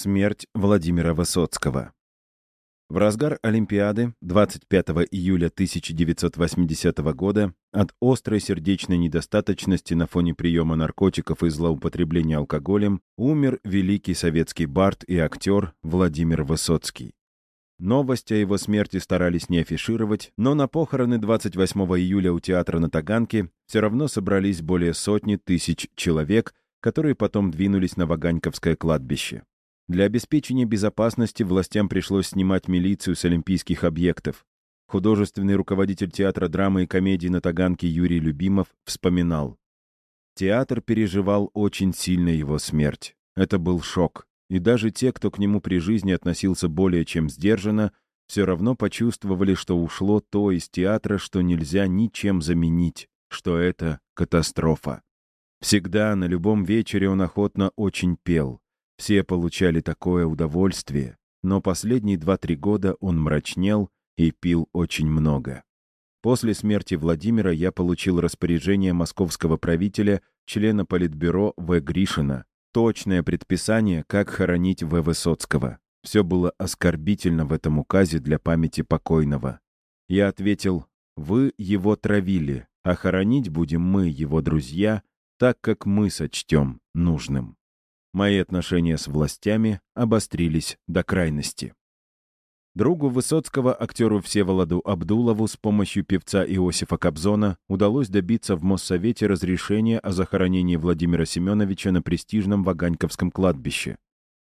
Смерть Владимира Высоцкого. В разгар Олимпиады 25 июля 1980 года от острой сердечной недостаточности на фоне приема наркотиков и злоупотребления алкоголем умер великий советский бард и актер Владимир Высоцкий. Новость о его смерти старались не афишировать, но на похороны 28 июля у театра на Таганке все равно собрались более сотни тысяч человек, которые потом двинулись на Ваганьковское кладбище. Для обеспечения безопасности властям пришлось снимать милицию с олимпийских объектов. Художественный руководитель театра драмы и комедии на Таганке Юрий Любимов вспоминал. Театр переживал очень сильно его смерть. Это был шок. И даже те, кто к нему при жизни относился более чем сдержанно, все равно почувствовали, что ушло то из театра, что нельзя ничем заменить, что это катастрофа. Всегда, на любом вечере он охотно очень пел. Все получали такое удовольствие, но последние два-три года он мрачнел и пил очень много. После смерти Владимира я получил распоряжение московского правителя, члена Политбюро В. Гришина, точное предписание, как хоронить В. Высоцкого. Все было оскорбительно в этом указе для памяти покойного. Я ответил, вы его травили, а хоронить будем мы, его друзья, так, как мы сочтем нужным мои отношения с властями обострились до крайности. Другу Высоцкого, актеру Всеволоду Абдулову, с помощью певца Иосифа Кобзона удалось добиться в Моссовете разрешения о захоронении Владимира Семеновича на престижном Ваганьковском кладбище.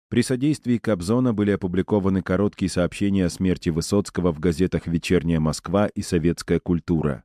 При содействии Кобзона были опубликованы короткие сообщения о смерти Высоцкого в газетах «Вечерняя Москва» и «Советская культура».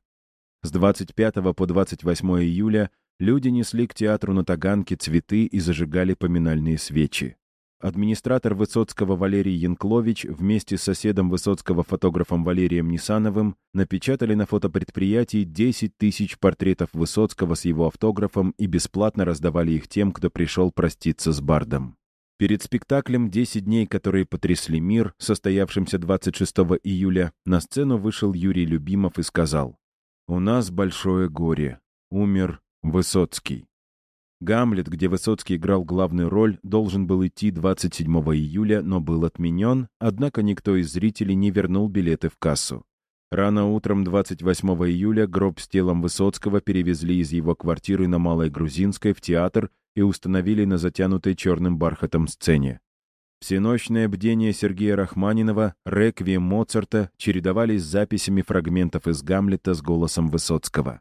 С 25 по 28 июля Люди несли к театру на Таганке цветы и зажигали поминальные свечи. Администратор Высоцкого Валерий Янклович вместе с соседом Высоцкого фотографом Валерием Нисановым напечатали на фотопредприятии 10 тысяч портретов Высоцкого с его автографом и бесплатно раздавали их тем, кто пришел проститься с Бардом. Перед спектаклем «10 дней, которые потрясли мир», состоявшимся 26 июля, на сцену вышел Юрий Любимов и сказал «У нас большое горе. Умер Высоцкий. «Гамлет», где Высоцкий играл главную роль, должен был идти 27 июля, но был отменен, однако никто из зрителей не вернул билеты в кассу. Рано утром 28 июля гроб с телом Высоцкого перевезли из его квартиры на Малой Грузинской в театр и установили на затянутой черным бархатом сцене. Всеночное бдение Сергея Рахманинова, реквием Моцарта чередовались с записями фрагментов из Гамлета с голосом Высоцкого.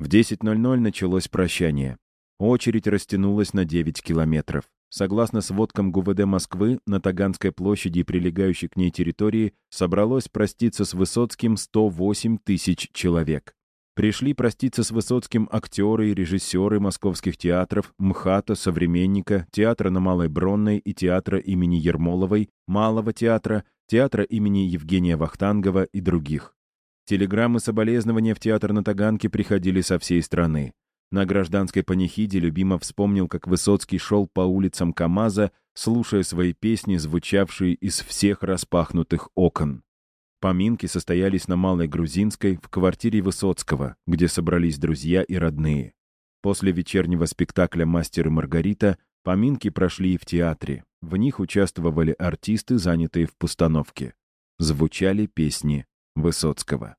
В 10.00 началось прощание. Очередь растянулась на 9 километров. Согласно сводкам ГУВД Москвы, на Таганской площади и прилегающей к ней территории собралось проститься с Высоцким 108 тысяч человек. Пришли проститься с Высоцким актеры и режиссеры московских театров МХАТа, Современника, театра на Малой Бронной и театра имени Ермоловой, Малого театра, театра имени Евгения Вахтангова и других. Телеграммы соболезнования в театр на Таганке приходили со всей страны. На гражданской панихиде Любимов вспомнил, как Высоцкий шел по улицам КамАЗа, слушая свои песни, звучавшие из всех распахнутых окон. Поминки состоялись на Малой Грузинской в квартире Высоцкого, где собрались друзья и родные. После вечернего спектакля «Мастер и Маргарита» поминки прошли и в театре. В них участвовали артисты, занятые в постановке. Звучали песни Высоцкого.